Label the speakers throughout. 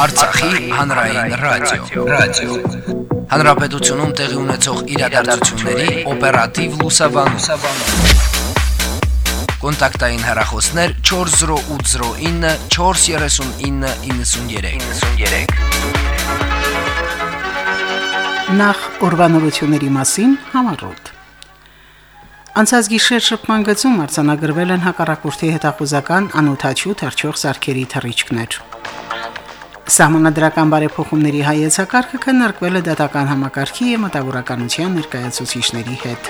Speaker 1: Արցախի հանրային ռադիո, ռադիո։ Հանրապետությունում տեղի ունեցող իրադարձությունների օպերատիվ լուսաբանում։ Կոնտակտային հեռախոսներ 40809 43993։ 93։
Speaker 2: Նախ ուրբանորությունների մասին համառոտ։ Անցած գիշեր շփման գծում արձանագրվել են հակառակորդի հետախուզական անօթաչու թրջող սարքերի թռիչքներ։ Սահմանադրական բարեփոխումների հայեցակարգը քննարկվել է դատական համակարգի եւ մտավորականության ներկայացուցիչների հետ։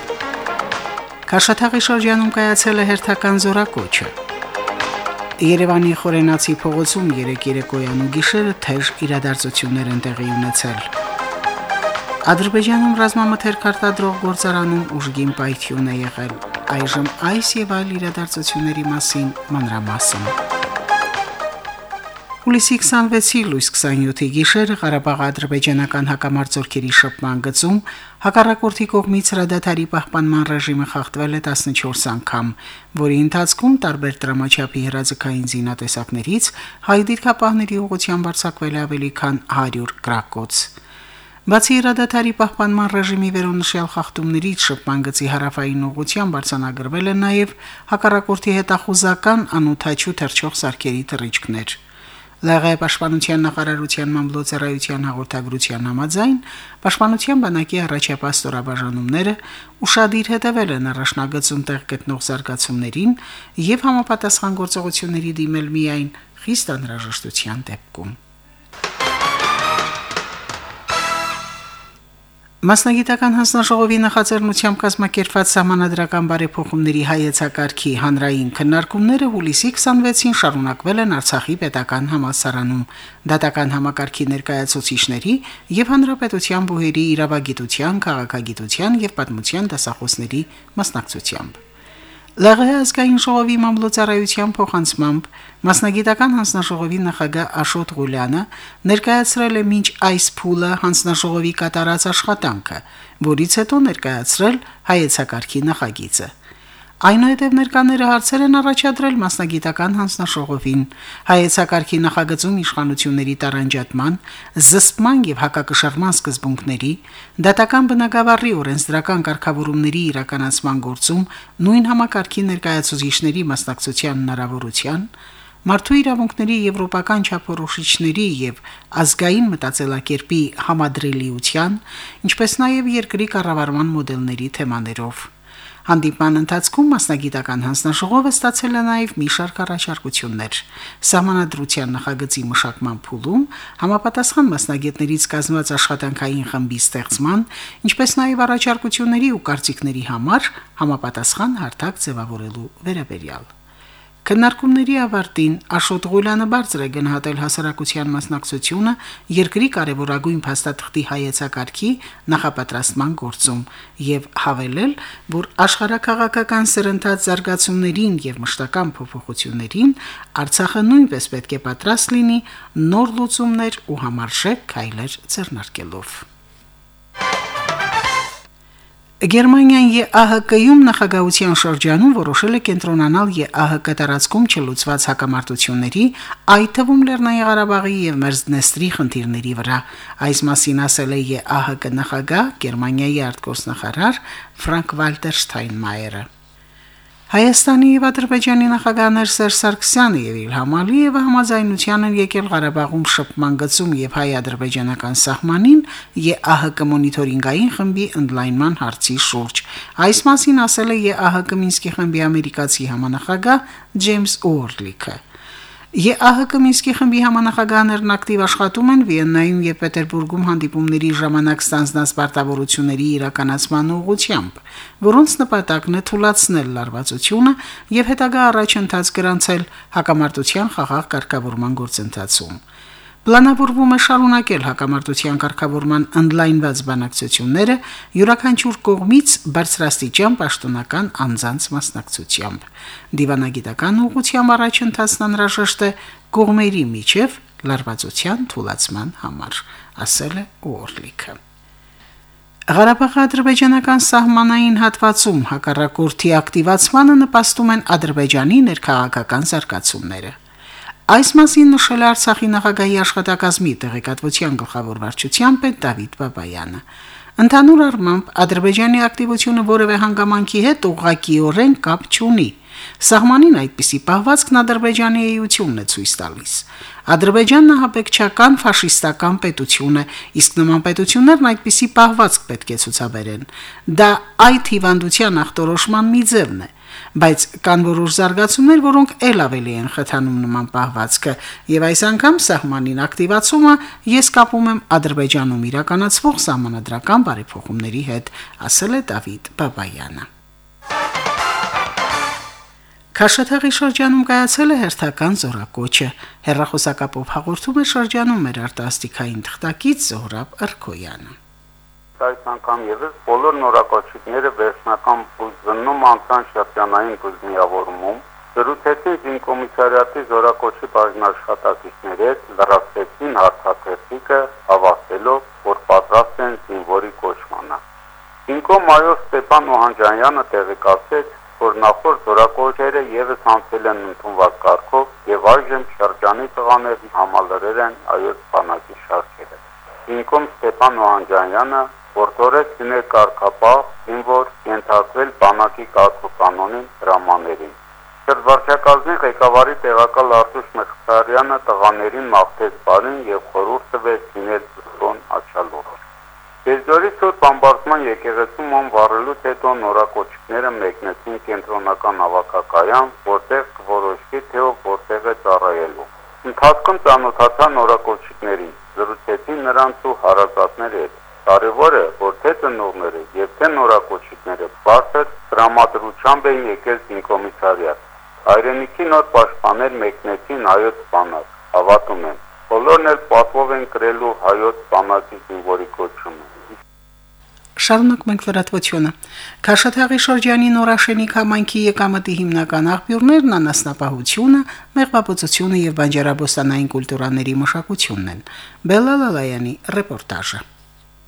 Speaker 2: Քաշաթաղի շրջանում կայացել է հերթական զորակոչը։ Երևանի Խորենացի փողոցում 3 երեկոյան ու գիշերը թեժ իրադարձություններ են տեղի ունեցել։ Ադրբեջանում ռազմամթերք արտադրող գործարանում ուժգին պայթյուն է եղել։ Այժմ այս եւ այլ իրադարձությունների մասին մանրամասն։ Հուլիսի 26-ի լույս 27-ի գիշերը Ղարաբաղի ադրբեջանական հակամարտությունների շփման գծում հակառակորդի կողմից հրադադարի պահպանման ռեժիմը խախտվել է 14 անգամ, որի ընթացքում տարբեր դրամաչափի հրաձգային զինատեսակներից հայ դիրքապահների ուղղությամբ արձակվել ավելի քան 100 գրակոց։ Բացի իրադադարի պահպանման ռեժիմի վերոնշյալ խախտումներից շփման գծի հարավային ուղությամբ արձանագրվել են նաև հակառակորդի հետախուզական անօթաչու թրջող սարքերի թռիչքներ։ Լեգայ պաշտպանության նախարարության մամլոցարայության հաղորդագրության համաձայն պաշտպանության բանակի առաջապահ ստորաբաժանումները ուրشادիր հետևել են առաջնագծում տեղ գտնող զարգացումներին եւ համապատասխան գործողությունների դիմել միայն խիստ անհրաժեշտության դեպքում։ Մասնագիտական հանձնաժողովի նախաձեռնությամբ կազմակերպված համանadrական բարեփոխումների հայեցակարգի հանրային քննարկումները հուլիսի 26-ին շարունակվել են Արցախի պետական համալսարանում դատական համակարգի ներկայացուցիչների եւ հանրապետության բուհերի իրավագիտության, քաղաքագիտության եւ պատմության դասախոսների մասնակցությամբ։ ԼՂՀ ազգային ժողովի մամլոյցարայության փոխանցմամբ մասնագիտական հանձնաժողովի նախագահ Աշոտ Ղուլյանը ներկայացրել է մինչ այս փուլը հանձնաժողովի կատարած աշխատանքը, որից հետո ներկայացրել հայեցակարգի նախագիծը։ Այնուհետև ներկաները հարցեր են առաջադրել մասնագիտական հանձնաշողովին հայեցակարգի նախագծում իշխանությունների տարանջատման, զսպման եւ հակակշռման սկզբունքների, դատական բնագավառի օրենսդրական կարգավորումների իրականացման գործում նույն համակարգի ներկայացուցիչների մասնակցության հնարավորության, մարդու իրավունքների եվրոպական չափորոշիչների եւ ազգային մտածելակերպի համադրելիության, ինչպես նաեւ երկրի կառավարման մոդելների թեմաներով։ Հանդիպման ընթացքում մասնագիտական հանձնաժողովը ստացել է նաև մի շարք առաջարկություններ։ Սահմանադրության նախագծի մշակման փուլում համապատասխան մասնագետներից կազմված աշխատանքային խմբի ստեղծման, ինչպես նաև առաջարկությունների ու կարծիքների համար համապատասխան հարթակ ձևավորելու վերաբերյալ։ Քննարկումների ավարտին Աշոտ Ղուլյանը բարձր է գնահատել հասարակության մասնակցությունը երկրի կարևորագույն փաստաթղթի հայեցակարգի նախապատրաստման գործում եւ հավելել, որ աշխարհակաղակական սրընթաց զարգացումներին եւ մշտական փոփոխություններին Արցախը նույնպես պետք է պատրաստ լինի նոր լուծումներ ու համարժեք քայլեր ձեռնարկելով։ Գերմանիան ԵԱՀԿ-ում նախագահության շրջանում որոշել է կենտրոնանալ ԵԱՀԿ տարածքում չլուծված հակամարտությունների, այդ թվում Լեռնային Ղարաբաղի եւ Մերձդնեստրի խնդիրների վրա։ Այս մասին ասել է ԵԱՀԿ նախագահ Գերմանիայի արտգործնախարար Ֆրանկ Վալտեր Շտայնմայերը։ Հայաստանի եւ Ադրբեջանի նախագահներ Սերժ Սարգսյանը եւ Իլհամ Ալիևը համաձայնության են եկել Ղարաբաղում շփման գծում եւ հայ-ադրբեջանական սահմանին ԵԱՀԿ մոնիթորինգային խմբի ընդլայնման հարցի շուրջ։ Այս մասին ասել է ԵԱՀԿ Մինսկի խմբի ամերիկացի համանախագահ Ջեյմս Օրլիքը։ ԵԱՀԿ Մինսկի խմբի համանախագահներն ակտիվ աշխատում են Վիեննայում եւ Պետերբուրգում հանդիպումների ժամանակ ստանձնած պարտավորությունների իրականացման ուղղությամբ, որոնց նպատակն է թույլատրել լարվածությունը եւ հետագա առաջընթաց գրանցել հակամարտության խաղաղ կարգավորման գործընթացում։ Պլանավորվում է շարունակել հակամարտության կարգավորման ընդլայնված բանակցությունները յուրաքանչյուր կողմից բարձրաստիճան պաշտոնական անձանց մասնակցությամբ։ Դիվանագիտական ուղղությամբ առաջընթացն անհրաժեշտ է կողմերի միջև լարվածության թույլատրման համար, ասել է Օրլիքը։ Ղարաբաղի ադրբեջանական սահմանային հատվածում հակառակորդի ակտիվացմանը նպաստում են ադրբեջանի ներքաղաքական զարգացումները։ Այս մասին նշել է Արցախի նախագահի աշխատակազմի տեղեկատվության գլխավոր վարչության պետ Դավիթ Բաբայանը։ Ընդհանուր առմամբ Ադրբեջանի ակտիվությունը որևէ հանգամանքի հետ ուղղակիորեն կապ չունի։ Սահմանին այդպիսի պահվածքն Ադրբեջանի էությունն է ցույց տալիս։ Ադրբեջանն ահաբեկչական ֆաշիստական պետություն է, իսկ նման պետություններն այդպիսի պահվածք պետք է ցուցաբերեն։ Դա այդ հիվանդության ախտորոշման մի ձևն է բայց կան որոշ զարգացումներ, որոնք ել ավելի են խթանում նման պահվածքը, եւ այս անգամ սահմանին ակտիվացումը ես կապում եմ Ադրբեջանում իրականացվող համանadrական բարեփոխումների հետ, ասել է Դավիթ Բաբայանը։ Քաշաթաղի շրջանում կայացել է հերթական զորակոչը։ Հերրախոսակապով հաղորդում է շրջանում մեր արտասթիկային թղթակից Զոհրաբ Արքոյանը
Speaker 3: այս անգամ եւս բոլոր նորակոչիկները վերջնական բուժզննում անցան շրջանային բուժմիավորումում Զրուցեցին զինկոմիսարիատի զորակոչի բաժնաշխատակիցների հետ, լրացեցին հարցաթերթիկը, հավաստելով, որ պատրաստ են զինվորի կոչմանը։ Զինկոմ մայոր Ստեփան Օհանջանյանը տեղեկացրեց, որ նախորդ զորակոչերը եւս անցել են ընդունված կարգով եւ այժմ շրջանի տղաների համալրել են այոց բանակի շարքերը։ Զինկոմ Ստեփան Օհանջանյանը Որտորեց լինել կարգապահ, ինվոր ենթարկվել բանակի կարգոկանոնին հրամաներին։ Շրջվարչակազմի ղեկավարի տեղակալ Արտուշ Մխիթարյանը տղաներին մաղթեց բարին եւ խորհուրդ տվեց լինել զոն աչալող։ Դեզորի ցույց ամբարձման եկեղեցում ում վառելուց հետո նորակոչիկները մեկնեցին կենտրոնական ավակակայան, որտեղ կորոշվի թե ով որտեղ է ծառայելու։ Ընթացքում ծանոթացան նորակոչիկներին, զրուցեցին նրանց ու հարազատների հետ Կարևորը, որ թե ծնողները եւ թե նորակոչիկները բարձր դրամատրությամբ են եկել ինկոմիսարիատ։ Հայրենիքի նոր պաշտպաներ մեկնեցին հայոց բանակ։ Հավատում եմ, բոլորն էլ պատվով են գրելու հայոց բանակի զինվորի կոչումը։
Speaker 2: Շարունակ մենք լրատվությունը։ Քաշաթաղի շրջանի Նորաշենիկ համայնքի եկամտի հիմնական աղբյուրներն անասնապահությունը, մեղվապոցությունը եւ բանջարաբոստանային կուլտուրաների մշակությունն են։ Բելալալայանի ռեպորտաժը։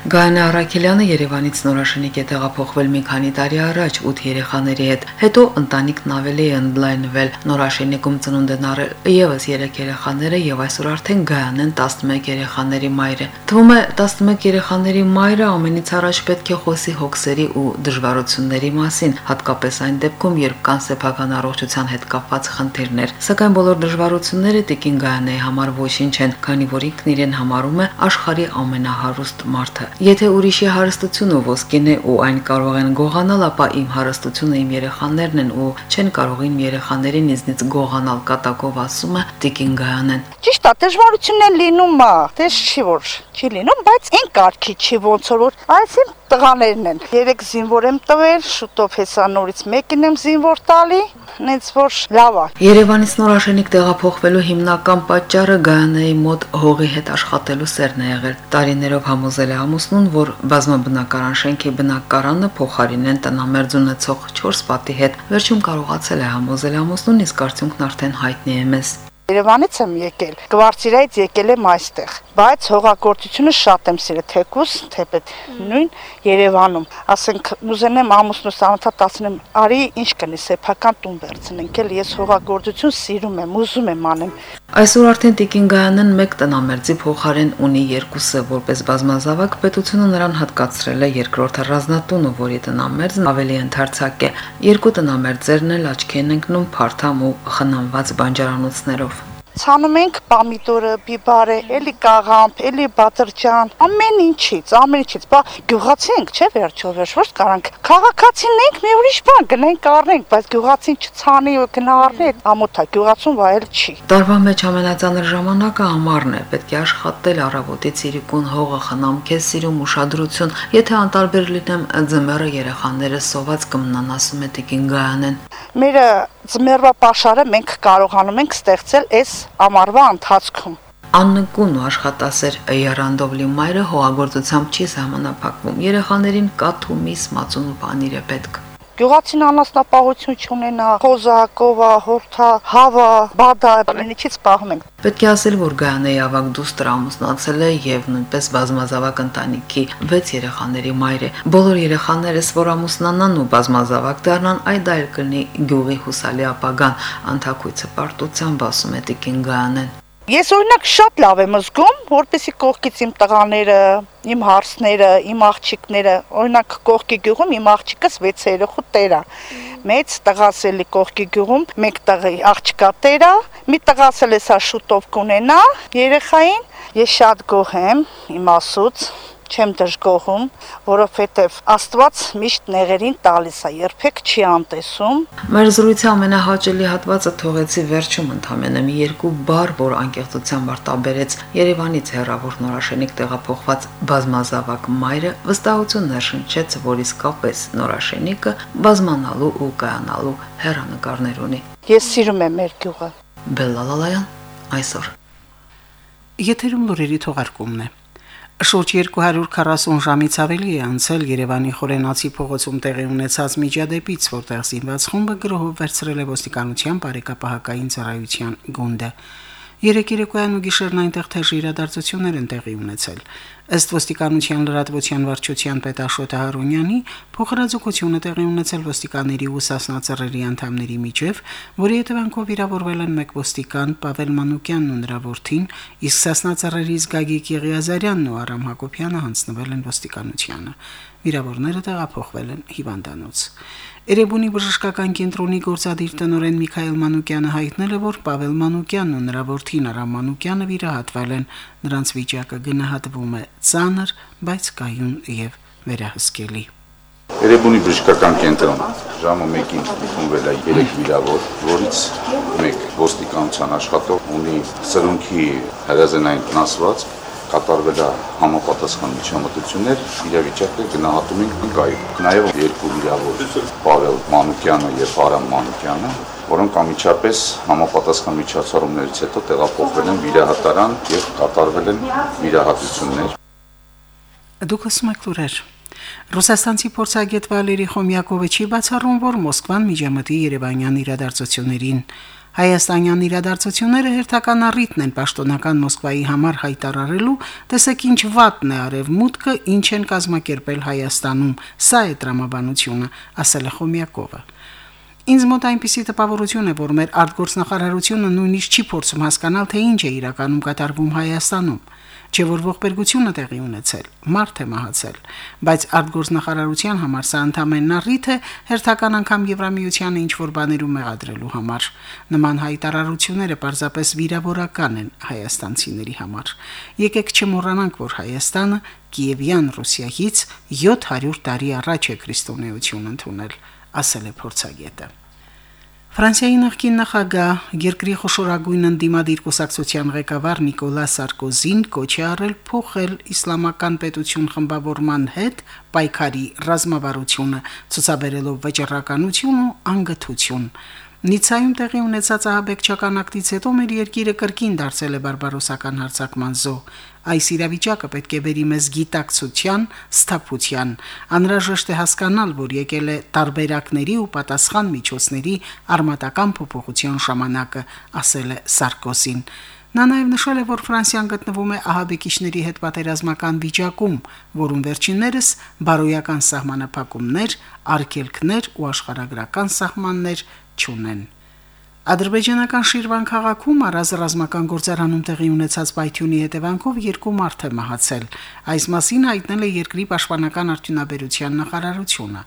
Speaker 4: Գայանե Արաքելյանը Երևանից Նորաշենիկ է տեղափոխվել մի քանի տարի առաջ 8 երեխաների հետ։ Հետո ընտանիքն ավելի է ընդլայնվել։ Նորաշենիկում ծնունդ են առել եւս 3 երեխաները եւ այսօր արդեն Գայանեն 11 երեխաների մայր է։ Թվում է 11 երեխաների մայրը ամենից առաջ պետք է խոսի հոգսերի ու դժվարությունների մասին, հատկապես այն դեպքում, երբ կան սեփական առողջության հետ կապված խնդիրներ։ Սակայն բոլոր դժվարությունները Տիկին Գայանեի համար ոչինչ են, քանի որ ինքն իրեն համարում է աշխարհի ամենահարուստ մարդը։ Եթե ուրիշի հարստությունը ոսկին է ու այն կարող են գողանալ, ապա իմ հարստությունը իմ երեխաներն են ու չեն կարող իմ երեխաներին ինձնից գողանալ կատակով ասում է Տիկին Գայանեն։
Speaker 5: Ճիշտ է, դժվարություններ լինում է, դες չի որ չի լինում, բայց այն կարգի չի ոնց որ այս իմ տղաներն են։ Երեք զինվոր եմ տվել, շուտով հեսա նորից մեկին եմ զինվոր տալի, նենց որ լավ է։
Speaker 4: Երևանից նորաշենիկ տեղափոխվելու հիմնական պատճառը Գայանեի մոտ հողի հետ աշխատելու սերն է եղել։ Տարիներով համոզել է ամուսնուն, որ բազմաբնակարան շենքի բնակարանը փոխարինեն տնամերձ ունեցող 4 պատի հետ։ Վերջում կարողացել է համոզել ամուսնուն, իսկ արդյունքն արդեն հայտնի է մեզ։
Speaker 5: Երևանից եմ եկել, Գվարցիրայից եկել եմ այստեղ, բայց հողագործությունը շատ եմ սիրել, թեկուս, թեպետ նույն Երևանում։ Ասենք ուզենեմ ամուսնուս անընդհատ արի ինչ կնի սեփական տուն վերցնենք, էլ ես հողագործություն սիրում եմ, ուզում եմ անեմ։
Speaker 4: Այսօր արդեն Տիկին Գայանն մեկ տնամերձի փոխարեն ունի երկուսը, որպես բազմազավակ պետությունը նրան հատկացրել է երկրորդ ռազմատունը, որի տնամերձն ավելի ընդարձակ է։ Երկու տնամերձերն էլ աչքի են ընկնում փարթամ ու խնամված բանջարանոցներով
Speaker 5: ցանում ենք պամիդորը, բիբարը, էլի կաղամբ, էլի բաթրջան, ամեն ինչից, ամեն ինչից։ Բա գյուղացի ենք, չէ՞ վերջո վերջ, ոչ կարանք։ Քաղաքացին ենք, մի ուրիշ բան գնենք առնենք, բայց գյուղացին չցանի ու գնա առնի, ամոթա գյուղացուն վայել չի։
Speaker 4: Տարվա մեջ ամենածանր ժամանակը ամառն է, պետք է աշխատել առավոտից իրիկուն հողը խնամ, քեզ սիրում ուշադրություն։ Եթե անտարբեր լինեմ, ձմեռը երեխաները սոված կմնան, ասում է Տիկին Գայանեն։
Speaker 5: Մերը ձմեռվա pašարը մենք կարողանում ենք ստեղծել այս ամառվա ընթացքում։
Speaker 4: Աննկուն ու աշխատասեր Երանդովլի մայրը հողագործությամբ չի սահմանափակվում։ Երեխաներին կաթ ու միս, մածուն ու պանիր է պետք։
Speaker 5: Գյուղացին անասնապահություն չունենա, խոզակովա, հորթա, հավա, բադա, բնիկից պահում ենք։
Speaker 4: Պետք է ասել, որ Գայանեի ավակ դուստր ամուսնացել է եւ նույնպես բազմազավակ ընտանիքի 6 երեխաների մայր է։ Բոլոր երեխաներս, որ ամուսնանան ու բազմազավակ դառնան, այդ այլ կլինի գյուղի հուսալի ապագան, անթակույցը պարտությամբ ասում է Տիկին Գայանեն։
Speaker 5: Ես օրինակ շատ լավ եմ զգում, որպեսի կողքից իմ տղաները, իմ հարսները, իմ աղջիկները, օրինակ կողքի գյուղում իմ աղջիկս 6 երեխու տերա։ Մեծ տղաս էլի կողքի գյուղում մեկ տղի աղջկա տերա, մի տղաս էլ էսա շուտով կունենա երեխային։ Ես շատ գոհ եմ իմասուց, չեմ դժգոհում, որովհետև Աստված միշտ նեղերին տալիս է, երբեք չի անտեսում։
Speaker 4: Մեր զրույցի ամենահաճելի հատվածը թողեցի վերջում ընդամենը մի երկու բառ, որ անկեղծությամբ արտաբերեց Երևանից հեռավոր Նորաշենիկ տեղափոխված բազմազավակ մայրը, վստահություն ներշնչեց, որ իսկապես Նորաշենիկը բազմանալու ու կայանալու հերանեկարներ ունի։
Speaker 5: Ես սիրում եմ մեր գյուղը։
Speaker 4: Բելլալալայան այսօր
Speaker 2: Եթերում լուրերի թողարկումն է։ Շուրջ 240 ժամից ավելի է անցել Երևանի Խորենացի փողոցում տեղի ունեցած միջադեպից, որտեղ զինված խումբը գրոհով վերցրել է ոստիկանության բարեկապահական ծառայության գունդը։ Երեք երեկոյան ու գիշերն այնտեղ թեժ իրադարձություններ են տեղի ունեցել։ Ըստ ոստիկանության լրատվության վարչության պետ Աշոտ Հարունյանի, փոխհրաձգությունը տեղի ունեցել ոստիկանների ու սասնածռերի անդամների միջև, որի հետևանքով վիրավորվել են մեկ ոստիկան Պավել Մանուկյանն ու նրա որդին, իսկ սասնածռերից Գագիկ Եղիազարյանն ու Արամ Հակոբյանը հանձնվել են ոստիկանությանը։ Վիրավորները տեղափոխվել են հիվանդանոց։ Երևանի բժշկական կենտրոնի գործադիր տնօրեն Միքայել Մանուկյանը հայտնել է, որ Պավել Մանուկյանն ու նրա որդին Արամ Մանուկյանը վիրահատվել են։ Նրանց վիճակը գնահատվում է ծանր, բայց կայուն եւ վերահսկելի։
Speaker 6: Երևանի բժշկական կենտրոն ժամը 1-ին ընդունվել է 3 վիրավոր, որից մեկ ոստիկանության աշխատող ունի սրունքի հրազենային վնասված, կատարվել է համապատասխան միջամտություններ, իրավիճակը գնահատում ենք կայուն։ Նաև երկու վիրավոր Պավել Մանուկյանը եւ Արամ Մանուկյանը, որոնք անմիջապես համապատասխան միջոցառումներից հետո տեղափոխվել են վիրահատարան եւ կատարվել են վիրահատություններ։
Speaker 2: Դուք լսում եք լուրեր։ Ռուսաստանցի փորձագետ Վալերի Խոմյակովը չի բացառում, որ Մոսկվան միջամտի Երևանյան իրադարձություններին։ Հայաստանյան իրադարձությունները հերթական առիթն են պաշտոնական Մոսկվայի համար հայտարարելու, տեսեք ինչ վատն է արևմուտքը, ինչ են կազմակերպել Հայաստանում։ Սա է տրամաբանությունը, ասել է Խոմյակովը։ Ինձ մոտ այնպիսի տպավորություն է, որ մեր արտգործնախարարությունը նույնիսկ չի փորձում հասկանալ, թե ինչ է իրականում կատարվում Հայաստանում չէ որ ողբերգությունը տեղի ունեցել, մարդ է մահացել, բայց արտգործնախարարության համար սա ընդամենն առիթ է հերթական անգամ Եվրամիությանը ինչ որ բաներում մեղադրելու համար։ Նման հայտարարությունները պարզապես վիրավորական են հայաստանցիների համար։ Եկեք չմոռանանք, որ Հայաստանը Կիևյան Ռուսիայից 700 տարի առաջ է քրիստոնեություն ընդունել, ասել է փորձագետը։ Ֆրանսիայի նախկին նախագահ երկրի խոշորագույն ընդդիմադիր կուսակցության ղեկավար Նիկոլա Սարկոզին կոչ է արել փոխել իսլամական պետություն խմբավորման հետ պայքարի ռազմավարությունը, ցուցաբերելով վճռականություն ու անգթություն։ Նիցայում տեղի ունեցած ահաբեկչական ակտից հետո մեր երկիրը կրկին դարձել է բարբարոսական հարձակման զոհ։ Այս իրավիճակը պետք է բերի մեզ գիտակցության, սթափության։ Անհրաժեշտ է հասկանալ, որ եկել է տարբերակների ու պատասխան միջոցների արմատական փոփոխության ժամանակը, ասել է Սարկոսին։ Նա նաև նշել է, որ Ֆրանսիան գտնվում է ահաբեկիչների հետ պատերազմական վիճակում, որում վերջիններս բարոյական սահմանափակումներ, արգելքներ ու աշխարհագրական սահմաններ չունեն։ Ադրբեջանական Շիրվան քաղաքում առազրազմական գործարանում տեղի ունեցած պայթյունի հետևանքով երկու մարդ է մահացել։ Այս մասին հայտնել է երկրի պաշտպանական արդյունաբերության նախարարությունը։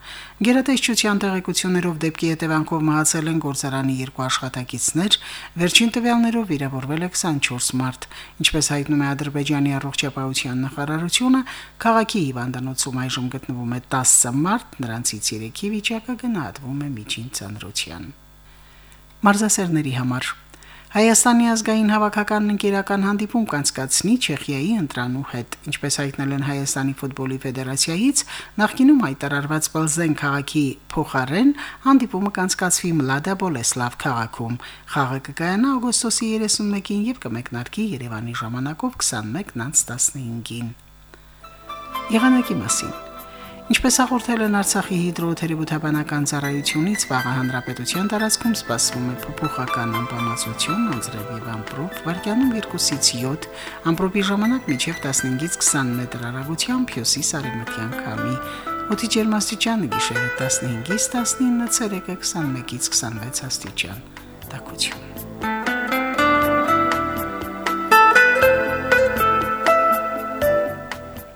Speaker 2: Գերատեսչության տեղեկություններով դեպքի հետևանքով մահացել են գործարանի երկու աշխատակիցներ, վերջին տվյալներով վիրավորվել է 24 մարդ։ Ինչպես հայտնում է Ադրբեջանի առողջապահության նախարարությունը, քաղաքի հիվանդանոցում այժմ գտնվում է 10 մարդ, նրանցից 3-ի վիճակը գնահատվում է միջին ծանրության մարզասերների համար։ Հայաստանի ազգային հավաքականն ընկերական հանդիպում կանցկացնի Չեխիայի ընտրանու հետ, ինչպես հայտնել են Հայաստանի ֆուտբոլի ֆեդերացիայից, նախկինում հայտարարված Պլզեն քաղաքի փոխարեն հանդիպումը կանցկացվի Մլադա Բոլեսլավ քաղաքում։ Խաղը կկայանա օգոստոսի 31-ին եւ կմեկնարկի Երևանի ժամանակով 21-15-ին։ Եղանակի մասին Ինչպես հաղորդել են Արցախի հիդրոթերապևտաբանական ծառայությունից, վաղը հանրապետության տարածքում սպասվում է փոփոխական անբավարարություն, անձրև եւ ամպրոպ, վարկյանում 2-ից 7, ամպրոպի ժամանակ մինչև 15-ից 20 մետր հեռագությամբ հյուսիս արևմտյան քամի։ Օդի ջերմաստիճանը գիշերը 15-ից 19, ցերեկը 21-ից 26 աստիճան։ Տակություն։